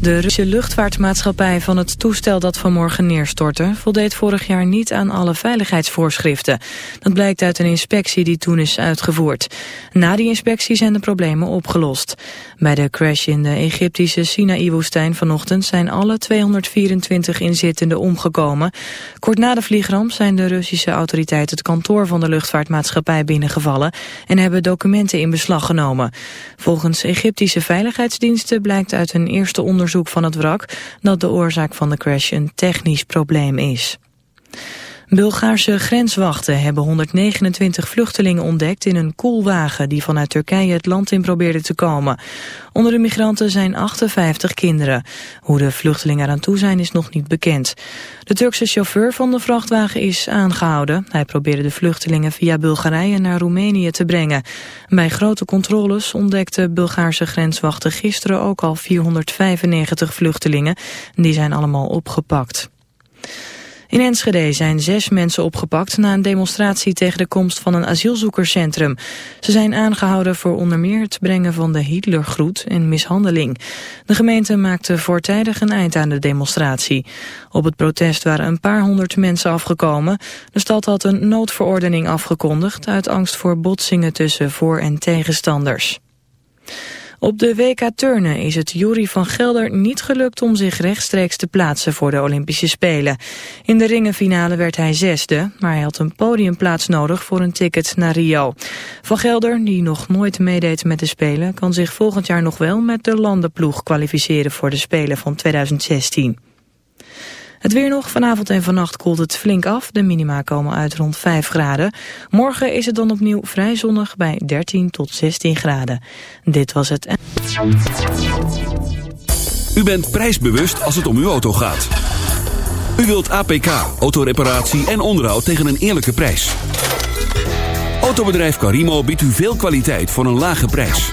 De Russische luchtvaartmaatschappij van het toestel dat vanmorgen neerstortte... voldeed vorig jaar niet aan alle veiligheidsvoorschriften. Dat blijkt uit een inspectie die toen is uitgevoerd. Na die inspectie zijn de problemen opgelost. Bij de crash in de Egyptische Sinaï-woestijn vanochtend... zijn alle 224 inzittenden omgekomen. Kort na de vliegramp zijn de Russische autoriteiten... het kantoor van de luchtvaartmaatschappij binnengevallen... en hebben documenten in beslag genomen. Volgens Egyptische veiligheidsdiensten blijkt uit een eerste onderzoek van het wrak dat de oorzaak van de crash een technisch probleem is. Bulgaarse grenswachten hebben 129 vluchtelingen ontdekt in een koelwagen die vanuit Turkije het land in probeerde te komen. Onder de migranten zijn 58 kinderen. Hoe de vluchtelingen eraan toe zijn is nog niet bekend. De Turkse chauffeur van de vrachtwagen is aangehouden. Hij probeerde de vluchtelingen via Bulgarije naar Roemenië te brengen. Bij grote controles ontdekte Bulgaarse grenswachten gisteren ook al 495 vluchtelingen. Die zijn allemaal opgepakt. In Enschede zijn zes mensen opgepakt na een demonstratie tegen de komst van een asielzoekerscentrum. Ze zijn aangehouden voor onder meer het brengen van de Hitlergroet en mishandeling. De gemeente maakte voortijdig een eind aan de demonstratie. Op het protest waren een paar honderd mensen afgekomen. De stad had een noodverordening afgekondigd uit angst voor botsingen tussen voor- en tegenstanders. Op de WK Turnen is het Jury van Gelder niet gelukt om zich rechtstreeks te plaatsen voor de Olympische Spelen. In de ringenfinale werd hij zesde, maar hij had een podiumplaats nodig voor een ticket naar Rio. Van Gelder, die nog nooit meedeed met de Spelen, kan zich volgend jaar nog wel met de landenploeg kwalificeren voor de Spelen van 2016. Het weer nog. Vanavond en vannacht koelt het flink af. De minima komen uit rond 5 graden. Morgen is het dan opnieuw vrij zonnig bij 13 tot 16 graden. Dit was het... U bent prijsbewust als het om uw auto gaat. U wilt APK, autoreparatie en onderhoud tegen een eerlijke prijs. Autobedrijf Carimo biedt u veel kwaliteit voor een lage prijs.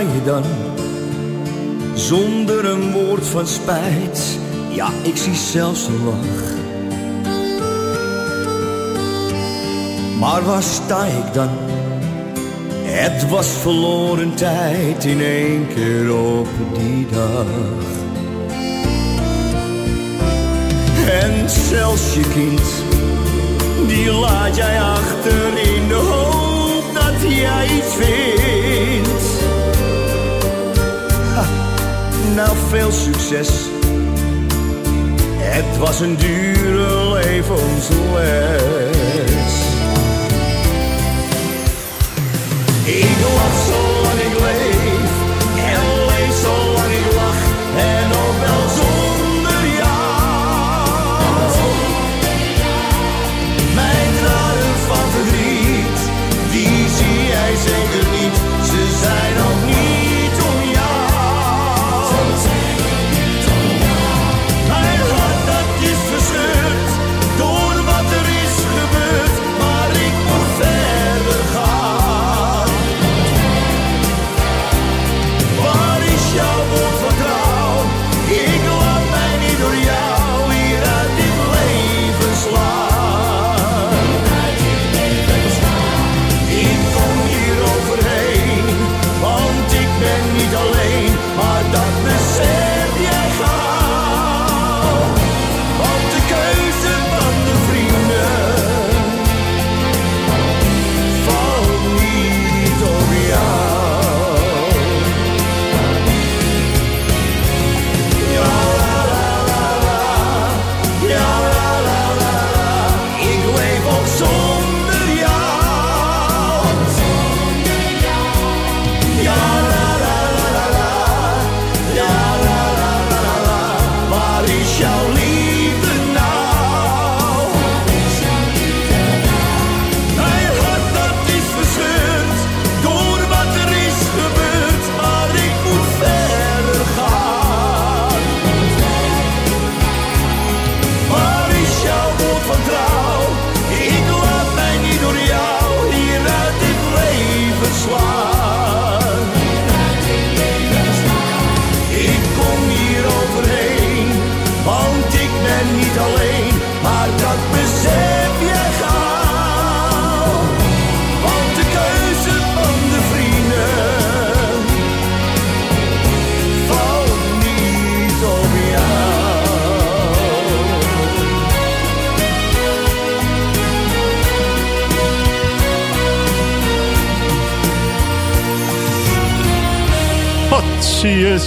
Je dan, zonder een woord van spijt. Ja, ik zie zelfs een lach. Maar waar sta ik dan? Het was verloren tijd in één keer op die dag. En zelfs je kind, die laat jij achter in de hoop dat jij iets vindt. Nou, veel succes. Het was een dure levensles. Ik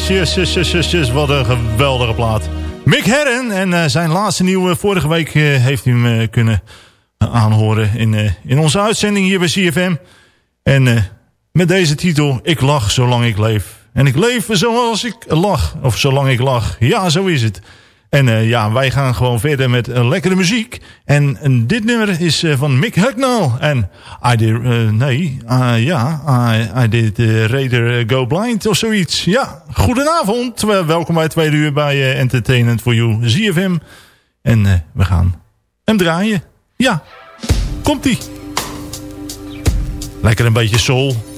Yes, yes, yes, Wat een geweldige plaat. Mick Herren en uh, zijn laatste nieuwe. Vorige week uh, heeft u hem uh, kunnen aanhoren in, in onze uitzending hier bij CFM. En met deze titel, Ik lach zolang ik leef. En ik leef zoals ik lach. Of zolang ik lach. Ja, zo is het. En uh, ja, wij gaan gewoon verder met uh, lekkere muziek. En, dit nummer is uh, van Mick Hucknall. En I did, nee, ja, I, I did Raider Go Blind of zoiets. Ja, goedenavond. welkom bij tweede uur bij Entertainment for You, ZFM. En we gaan hem draaien. Ja, komt-ie. Lekker een beetje soul.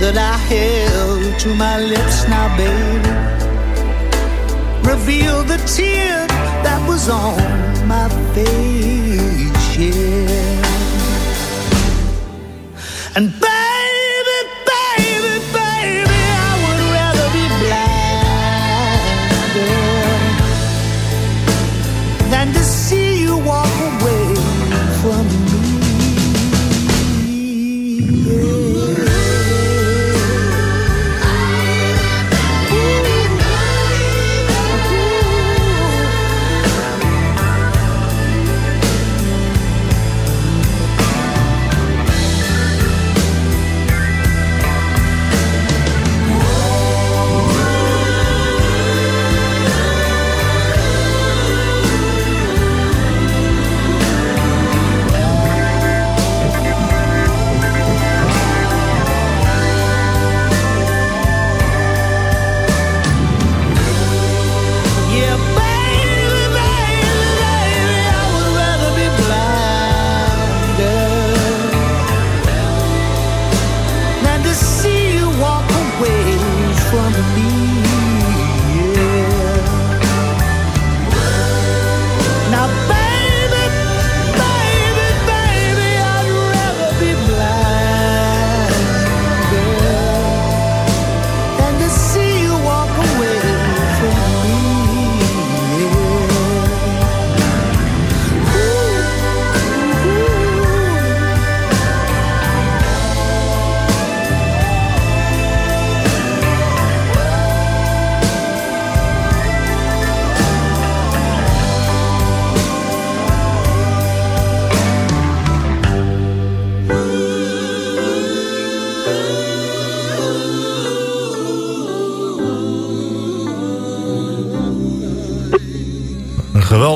that I held to my lips now, baby. Reveal the tear that was on my face, yeah. And baby.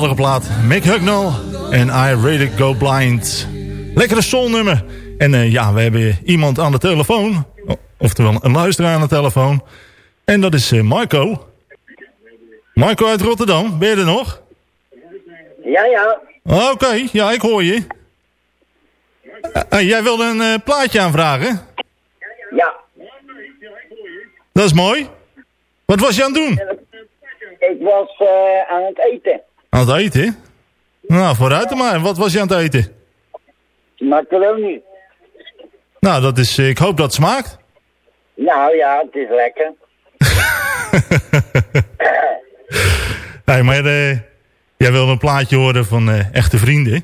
Geweldige plaat. Mick Hucknall en I Really Go Blind. Lekkere soulnummer. En uh, ja, we hebben iemand aan de telefoon. Oftewel een luisteraar aan de telefoon. En dat is uh, Marco. Marco uit Rotterdam, ben je er nog? Ja, ja. Oké, ja, ik hoor je. Uh, jij wilde een plaatje aanvragen? Ja. Dat is mooi. Wat was je aan het doen? Ik was aan het eten. Aan het eten? Nou, vooruit maar. Wat was je aan het eten? Macaroni. Nou, dat is, ik hoop dat het smaakt. Nou ja, het is lekker. hey, maar uh, jij wil een plaatje horen van uh, Echte Vrienden.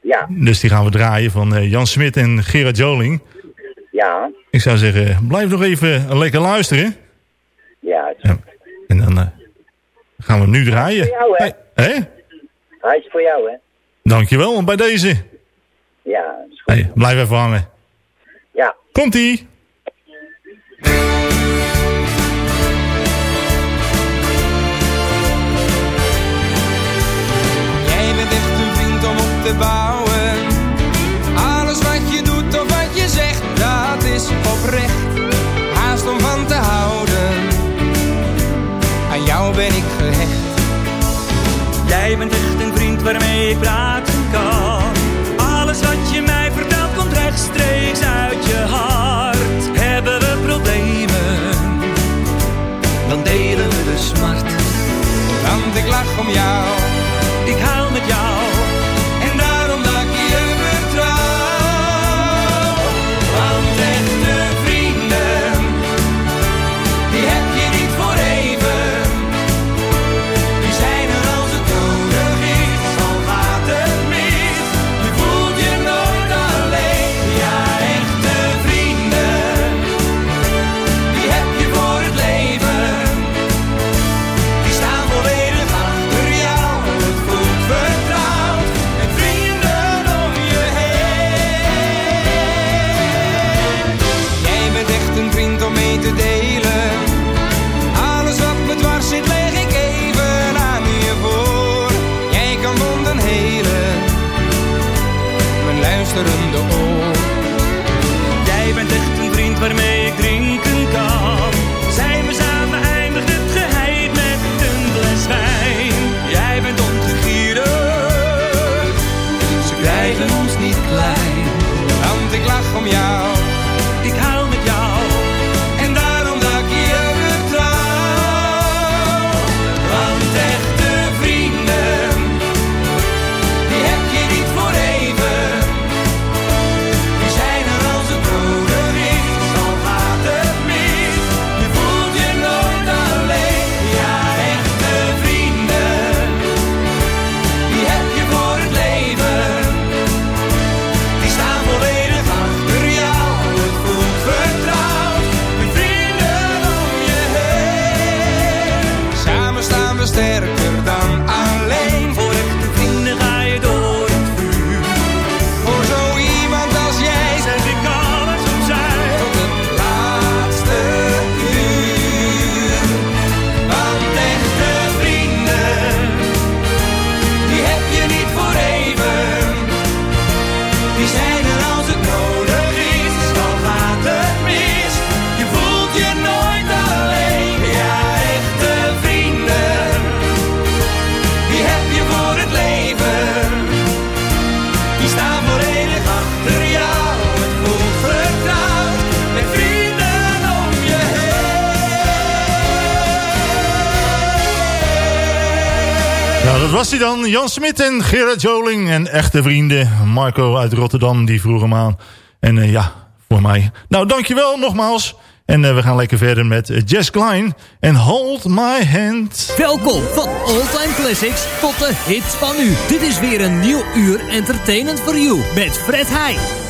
Ja. Dus die gaan we draaien van uh, Jan Smit en Gerard Joling. Ja. Ik zou zeggen, blijf nog even lekker luisteren. Ja. ja. En dan gaan we nu draaien. Hè? Hij is voor jou, hè? Dankjewel, bij deze. Ja, is goed. Hey, blijf even hangen. Ja. Komt-ie. Jij bent echt een vriend om op te bouwen. Alles wat je doet of wat je zegt, dat is oprecht. Haast om van te houden. Aan jou ben ik. Jij bent echt een vriend waarmee ik praten dan. Jan Smit en Gerard Joling en echte vrienden. Marco uit Rotterdam, die vroeg hem aan. En uh, ja, voor mij. Nou, dankjewel nogmaals. En uh, we gaan lekker verder met uh, Jess Klein en Hold My Hand. Welkom van All-Time Classics tot de hits van nu. Dit is weer een nieuw uur Entertainment for You met Fred Heij.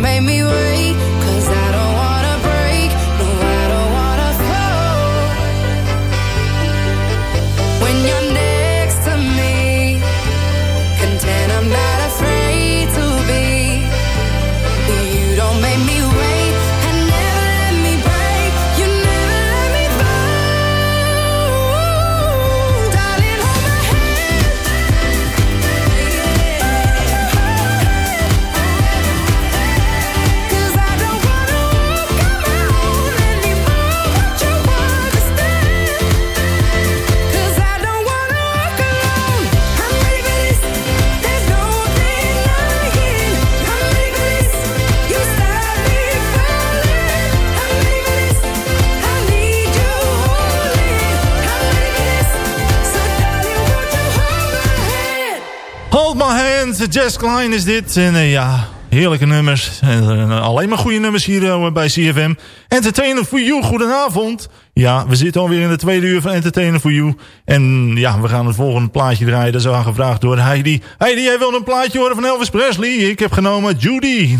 made me Jess Klein is dit. En eh, ja, heerlijke nummers. En, eh, alleen maar goede nummers hier eh, bij CFM. Entertainer for You, goedenavond. Ja, we zitten alweer in de tweede uur van Entertainer for You. En ja, we gaan het volgende plaatje draaien. Dat is aangevraagd door Heidi. Heidi, jij wil een plaatje horen van Elvis Presley? Ik heb genomen Judy.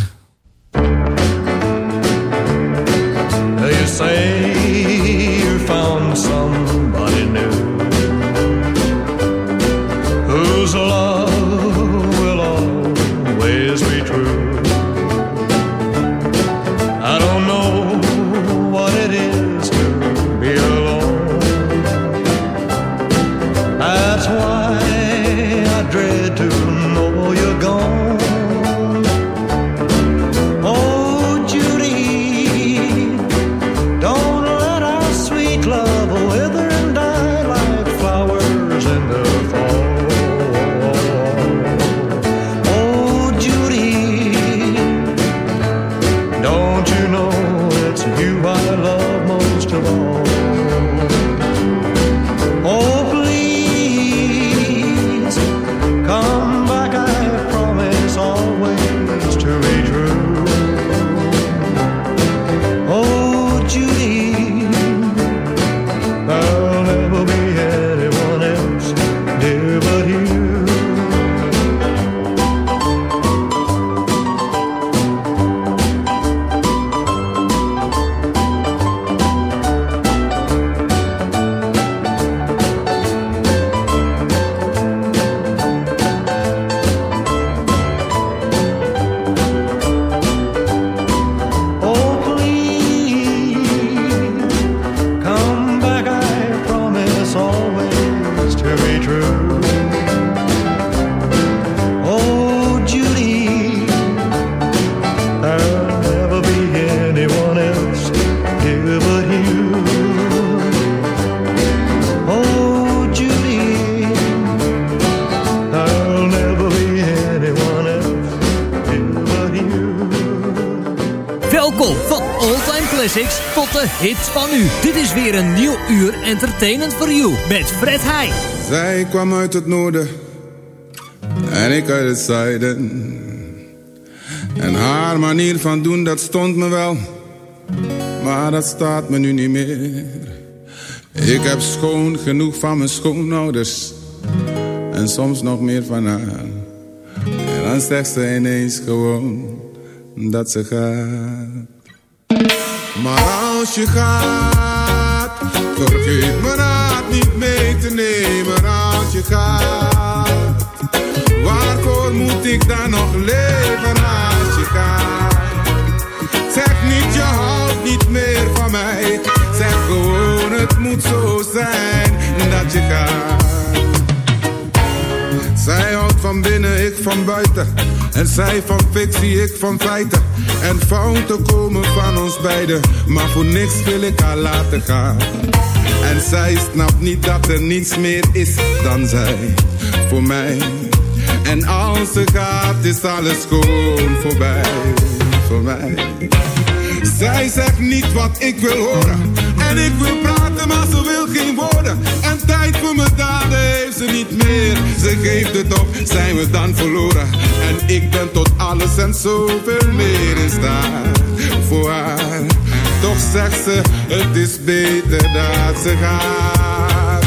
Entertainment for You met Fred Heij. Zij kwam uit het noorden en ik uit het zuiden. En haar manier van doen, dat stond me wel, maar dat staat me nu niet meer. Ik heb schoon genoeg van mijn schoonouders en soms nog meer van haar. En dan zegt ze ineens gewoon dat ze gaat. Maar als je gaat, vergeet me raad niet mee te nemen als je gaat. Waarvoor moet ik dan nog leven als je gaat? Zeg niet je houdt niet meer van mij. Zeg gewoon het moet zo zijn dat je gaat. Zij houdt van binnen, ik van buiten. En zij van fictie, ik van feiten. En fouten komen van ons beiden. Maar voor niks wil ik haar laten gaan. En zij snapt niet dat er niets meer is dan zij. Voor mij. En als ze gaat, is alles gewoon voorbij. Voor mij. Zij zegt niet wat ik wil horen. En ik wil praten, maar ze wil geen woorden. En tijd voor mijn daden heeft ze niet meer. Ze geeft het op, zijn we dan verloren. En ik ben tot alles en zoveel meer in staat voor haar. Toch zegt ze, het is beter dat ze gaat.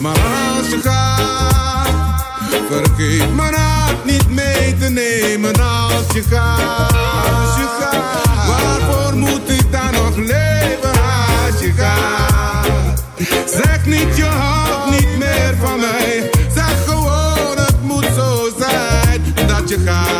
Maar als je gaat, Vergeet mijn hart niet mee te nemen als je gaat. Als je gaat. Waarvoor moet ik dan nog leven als je gaat? Zeg niet je houdt niet meer van mij. Zeg gewoon het moet zo zijn dat je gaat.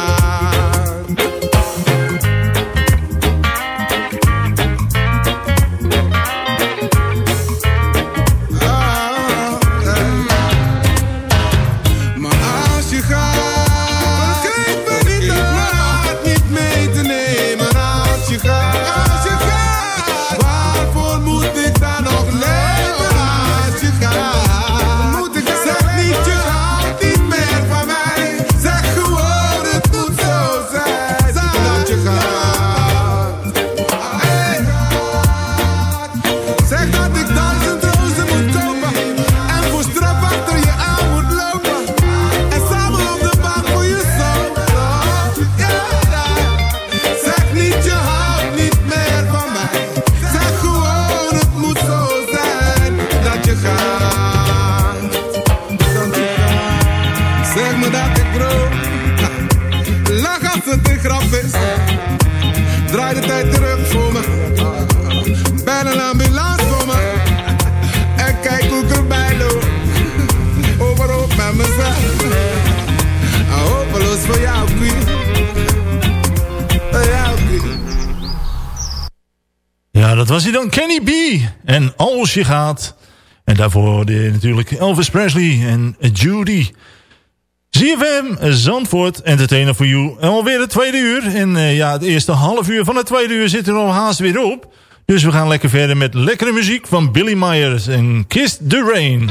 Als je gaat. En daarvoor je natuurlijk Elvis Presley en Judy. ZFM, Zandvoort, Entertainer for You. En alweer het tweede uur. En eh, ja, het eerste half uur van het tweede uur zit er al haast weer op. Dus we gaan lekker verder met lekkere muziek van Billy Myers en Kiss the Rain.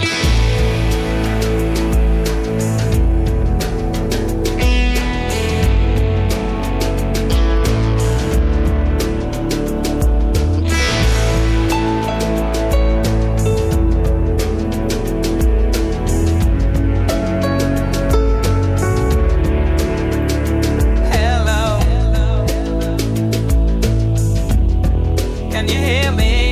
You hear me?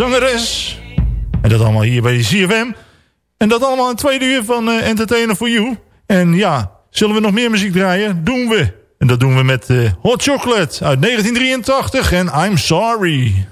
zangeres. En dat allemaal hier bij de CFM. En dat allemaal een tweede uur van eh, Entertainer for You. En ja, zullen we nog meer muziek draaien? Doen we. En dat doen we met eh, Hot Chocolate uit 1983 en I'm Sorry.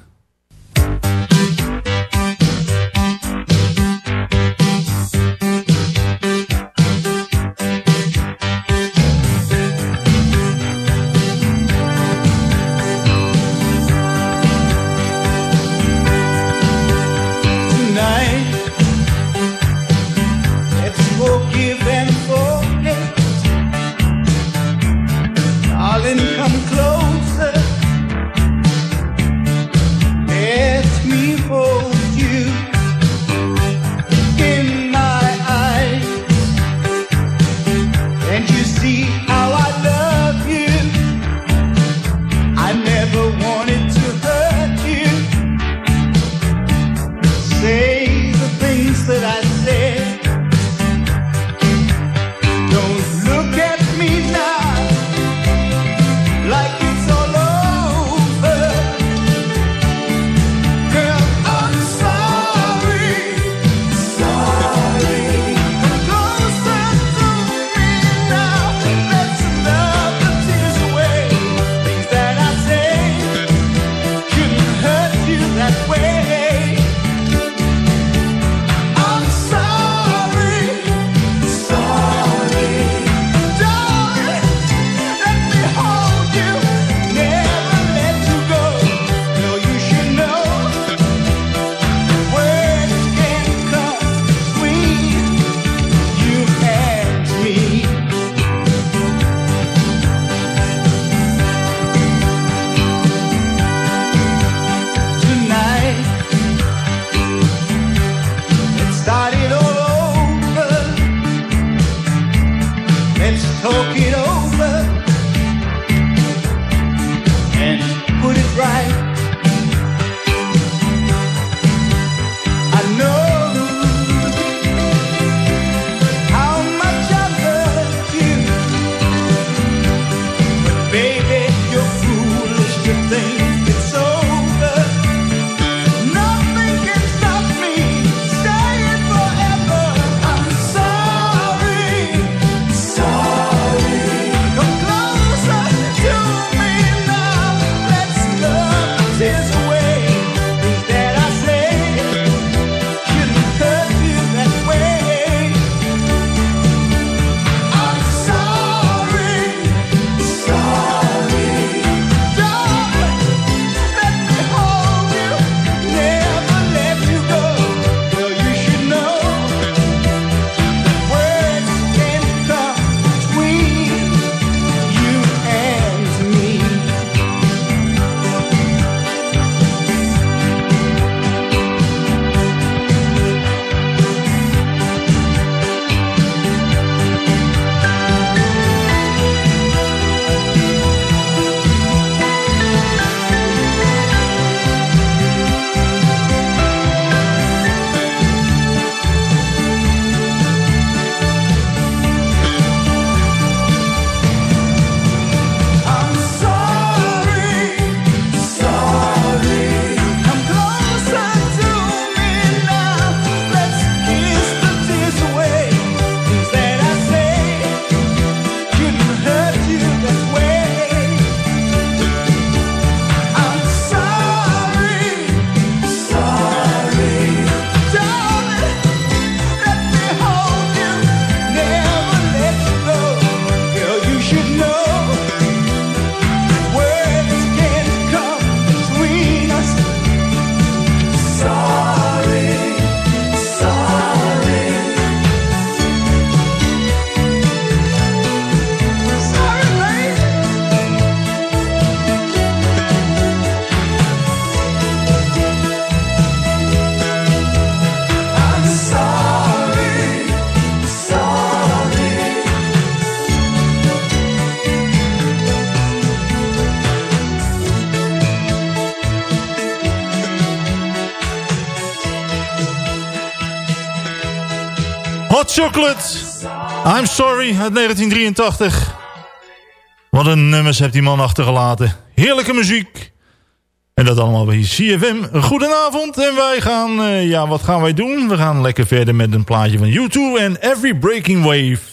Chocolate. I'm Sorry uit 1983. Wat een nummers heeft die man achtergelaten. Heerlijke muziek. En dat allemaal bij CFM. Goedenavond en wij gaan... Eh, ja, wat gaan wij doen? We gaan lekker verder met een plaatje van YouTube en Every Breaking Wave.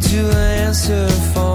to answer for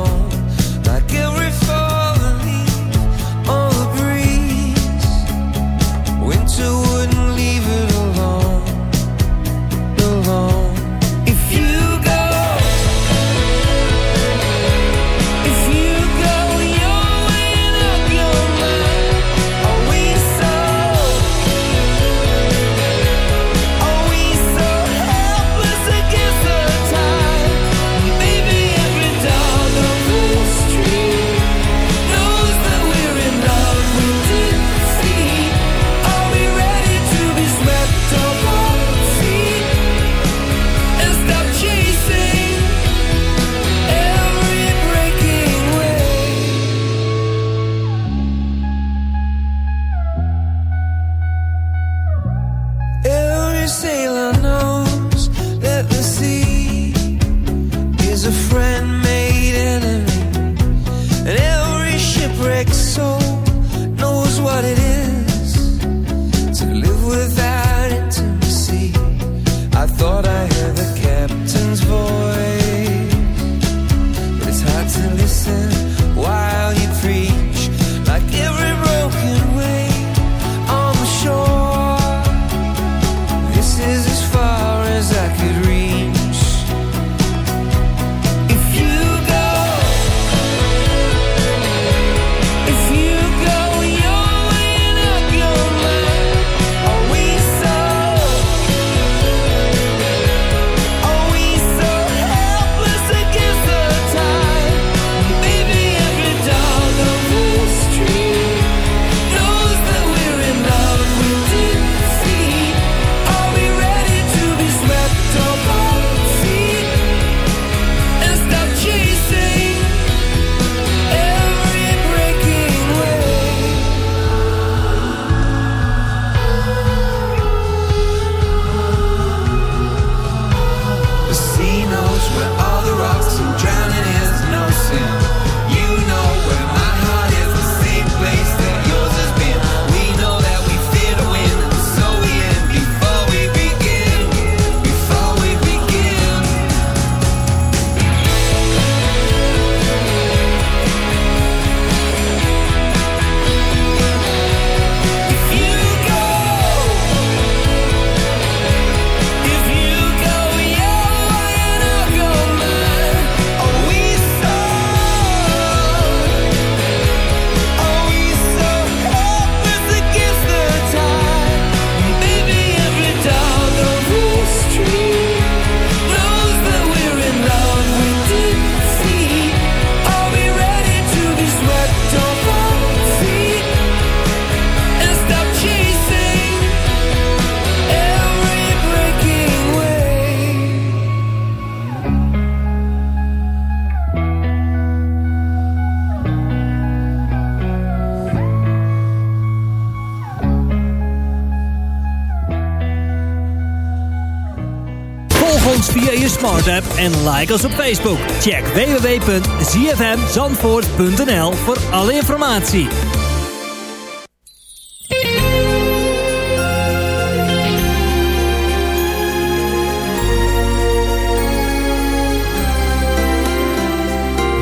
en like ons op Facebook. Check www.zfmzandvoort.nl voor alle informatie.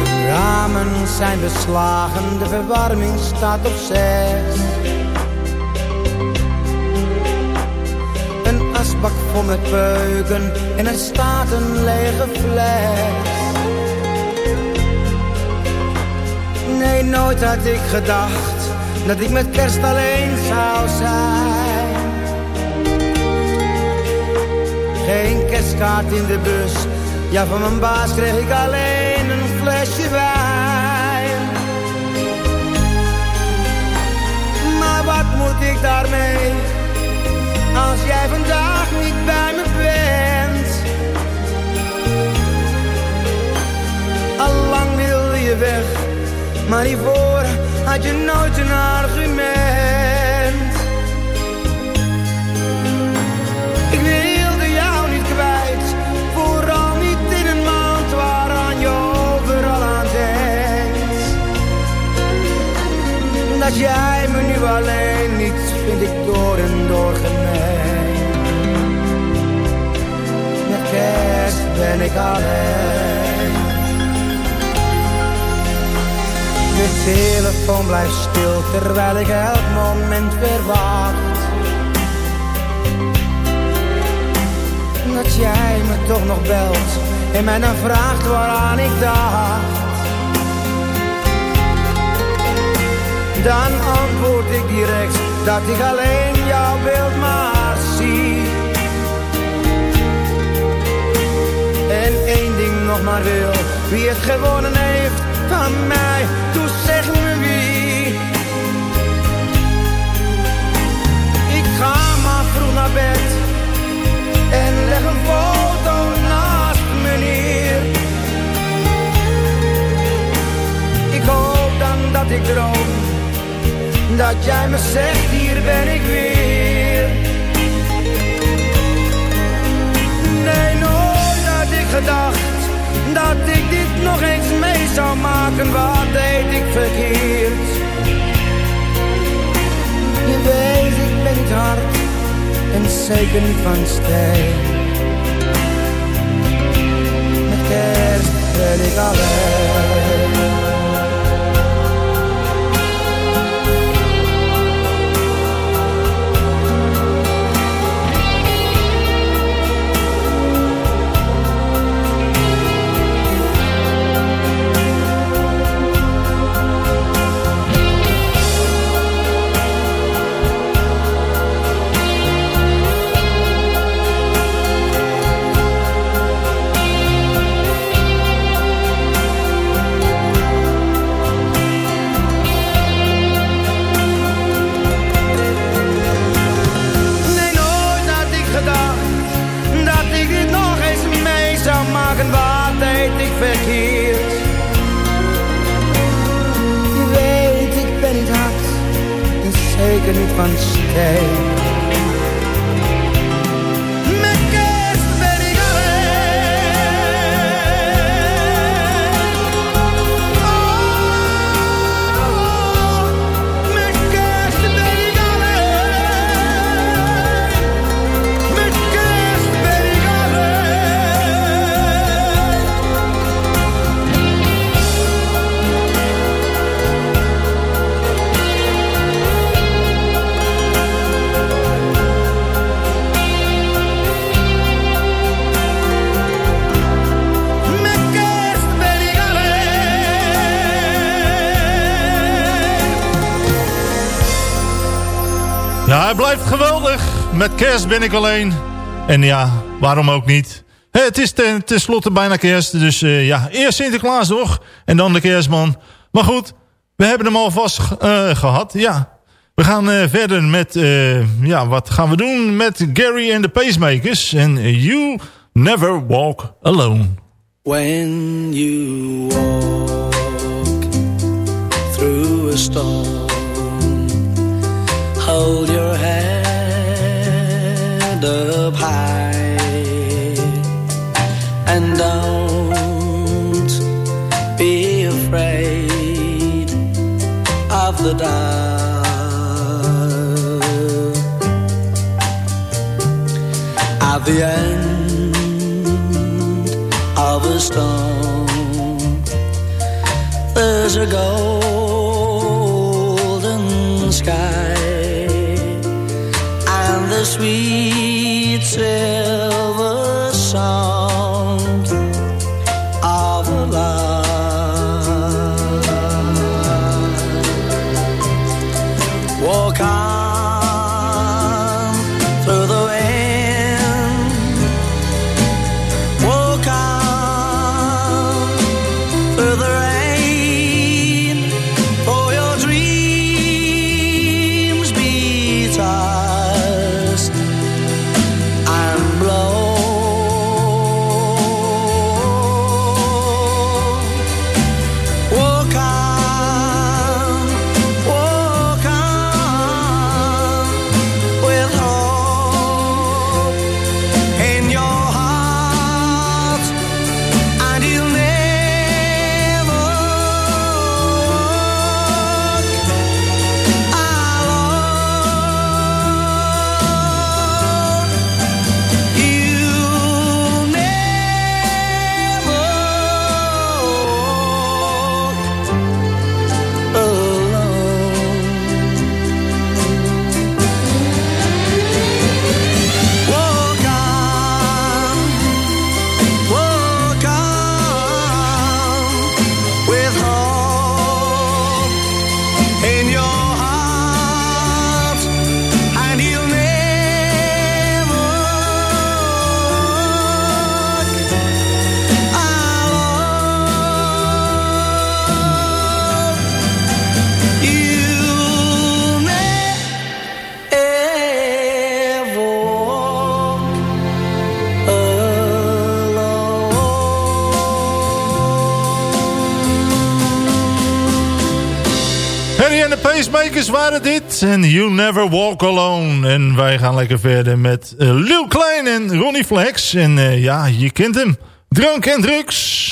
De ramen zijn beslagen, de verwarming staat op zes. asbak vol met peuken en er staat een lege fles. Nee, nooit had ik gedacht dat ik met kerst alleen zou zijn. Geen kerstkaart in de bus, ja van mijn baas kreeg ik alleen een flesje wijn. Maar wat moet ik daarmee? Als jij vandaag niet bij me bent? Allang wilde je weg, maar hiervoor had je nooit een argument. Ik wilde jou niet kwijt, vooral niet in een maand waaraan je overal aan denkt. Dat jij ben ik alleen. De telefoon blijft stil terwijl ik elk moment verwacht. Dat jij me toch nog belt en mij dan vraagt waaraan ik dacht. Dan antwoord ik direct dat ik alleen jouw beeld maar zie. En één ding nog maar wil, wie het gewonnen heeft van mij, toe zeg me wie. Ik ga maar vroeg naar bed en leg een foto naast me neer. Ik hoop dan dat ik droom, dat jij me zegt hier ben ik weer. Maken. Wat deed ik verkeerd? Je weet, ik ben niet hard en zeker niet van steen. Met kerst ben ik alleen. Zeker niet van steen. Blijft geweldig. Met kerst ben ik alleen. En ja, waarom ook niet. Het is ten, tenslotte bijna kerst. Dus eh, ja, eerst Sinterklaas toch? En dan de kerstman. Maar goed, we hebben hem alvast eh, gehad. Ja, we gaan eh, verder met... ja, wat gaan we doen met Gary and the Pacemakers. En You Never Walk Alone. When you walk through a storm, hold your head the dark. At the end of a storm. There's a golden sky and the sweet En You Never Walk Alone. En wij gaan lekker verder met eh, Lil Klein en Ronnie Flex. En eh, ja, je kent hem. Drank en drugs.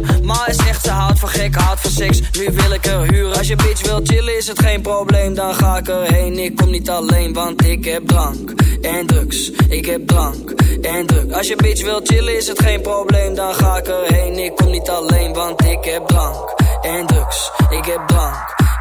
je ma is echt, ze houdt van gek, houdt van seks. Nu wil ik er huren. Als je bitch wil chillen is het geen probleem, dan ga ik erheen. Ik kom niet alleen, want ik heb drank en drugs. Ik heb drank en drugs. Als je bitch wil chillen is het geen probleem, dan ga ik erheen. Ik kom niet alleen, want ik heb drank en drugs. Ik heb drank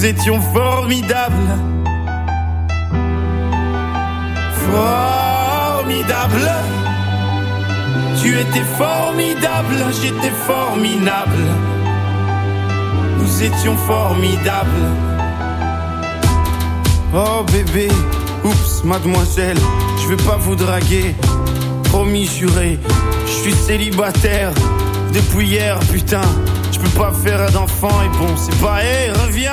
Nous étions formidables. Formidable. Tu étais formidable, j'étais formidable. Nous étions formidables. Oh bébé, oups, mademoiselle, je vais pas vous draguer. Promis, juré, Je suis célibataire depuis hier, putain. Je peux pas faire d'enfant et bon, c'est pas, hé, reviens,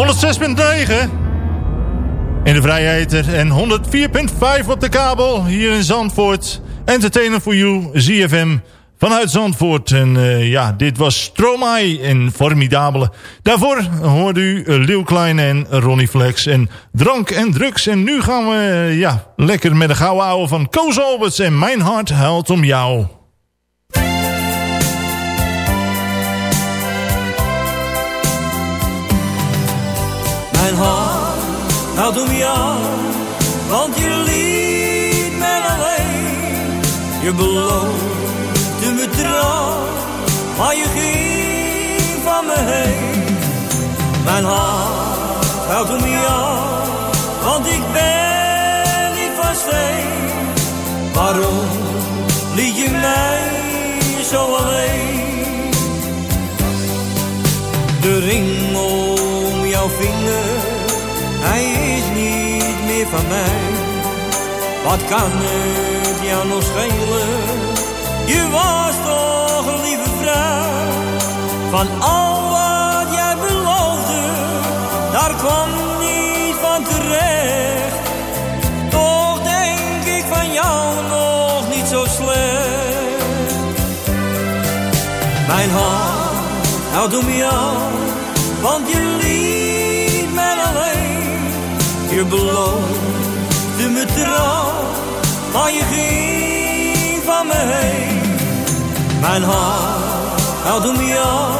...106.9 in de Vrijheter en 104.5 op de kabel hier in Zandvoort. Entertainer for You, ZFM vanuit Zandvoort. En eh, ja, dit was Stromae en Formidabele. Daarvoor hoorde u uh, Leeuw Klein en Ronnie Flex en Drank en Drugs. En nu gaan we eh, ja, lekker met de gouden ouwe van Koos Alberts en Mijn Hart huilt om jou. Mijn hart houdt om jou, want je liet mij alleen. Je beloofde me trouw, maar je ging van me heen. Mijn hart houdt om jou, want ik ben niet van steen. Waarom liet je mij zo alleen? De ring om jouw vinger, hij is niet meer van mij. Wat kan het jou nog schelen? Je was toch een lieve vrouw. Van al wat jij beloofde, daar kwam niet van terecht. Toch denk ik van jou nog niet zo slecht. Mijn hart houdt om jou, want je alleen. Je beloofde me trouw, maar je ging van me heen. Mijn hart houdt om jou,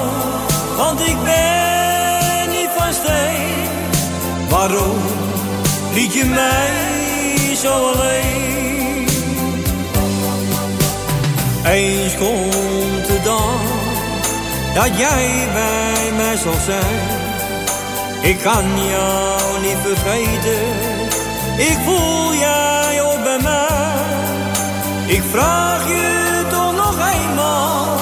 want ik ben niet van steen. Waarom liet je mij zo alleen? Eens komt de dag dat jij bij mij zal zijn. Ik kan jou niet vergeten, ik voel jij ook bij mij. Ik vraag je toch nog eenmaal,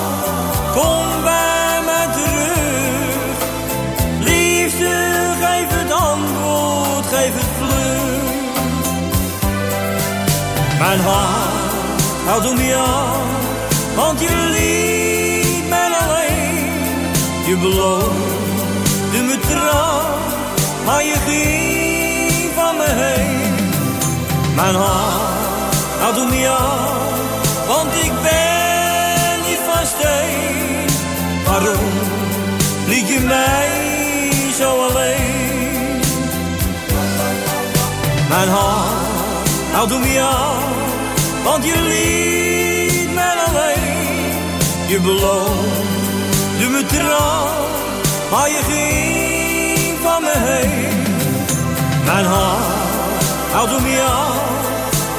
kom bij mij terug. Liefste, geef het antwoord vlucht. Mijn hart houdt om jou, want je liet mij alleen. Je beloofde me maar je ging van me heen. Mijn hart houdt om jou, want ik ben niet van steen. Waarom liet je mij zo alleen? Mijn hart houdt om jou, want je liet mij alleen. Je beloofde me trouw, maar je ging Mijn hart houdt om jou,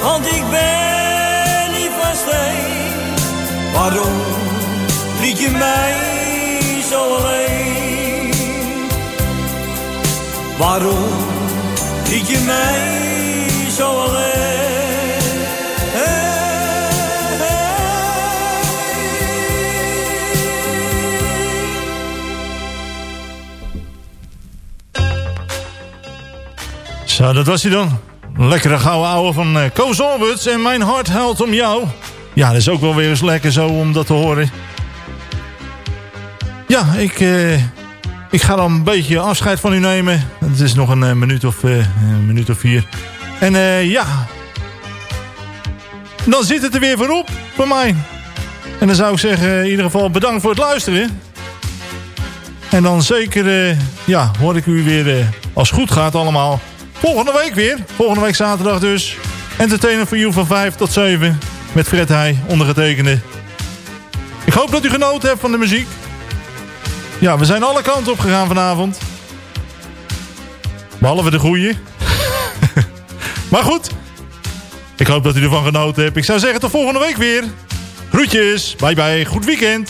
want ik ben niet van steen. Waarom liet je mij zo alleen? Waarom liet je mij zo alleen? Zo, dat was hij dan. Lekkere gouden ouwe van uh, Koos Alberts en Mijn Hart Huilt Om Jou. Ja, dat is ook wel weer eens lekker zo om dat te horen. Ja, ik, eh, ik ga dan een beetje afscheid van u nemen. Het is nog een eh, minuut, of, een minuut of vier. En ja, dan zit het er weer voor op voor mij. En dan zou ik zeggen, in ieder geval bedankt voor het luisteren. En dan zeker, ja, hoor ik u weer als het goed gaat allemaal. Volgende week weer. Volgende week zaterdag dus. Entertainer voor you van 5 tot 7. Met Fred Heij, ondergetekende. Ik hoop dat u genoten hebt van de muziek. Ja, we zijn alle kanten op gegaan vanavond. Behalve de goeie. maar goed. Ik hoop dat u ervan genoten hebt. Ik zou zeggen tot volgende week weer. Groetjes. Bye bye. Goed weekend.